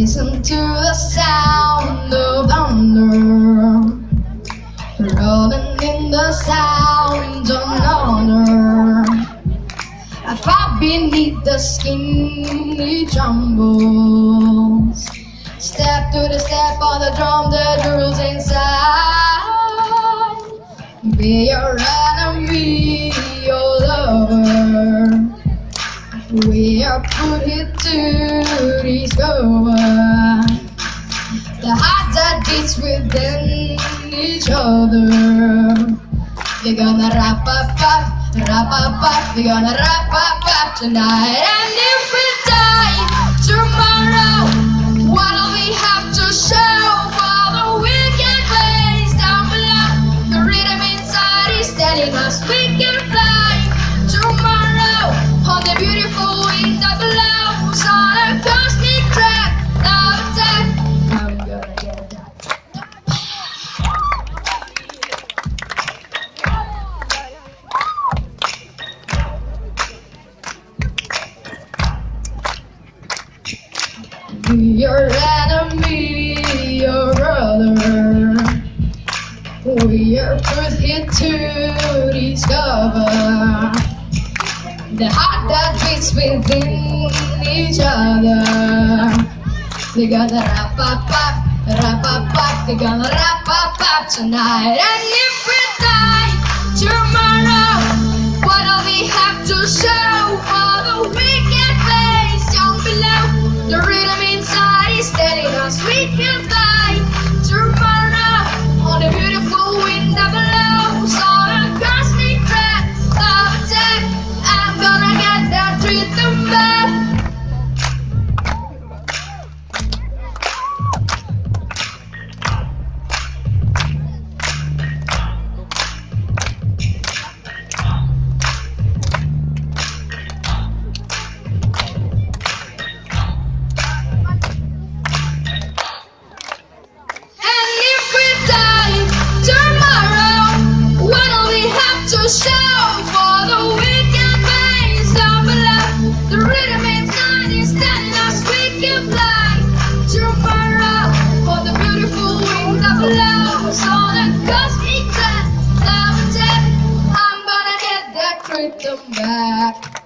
Listen to the sound of thunder. Rolling in the sound of honor. I far beneath the skin it Step to the step of the drum that rules inside. Be your we are put here to discover the heart that beats within each other. We're gonna wrap up, up, wrap up, up. We're gonna wrap up, up tonight. And if we your enemy, your brother. We are put here to discover the heart that beats within each other. They gonna wrap up, wrap up. They gonna wrap up, up tonight. And if we rhythm back.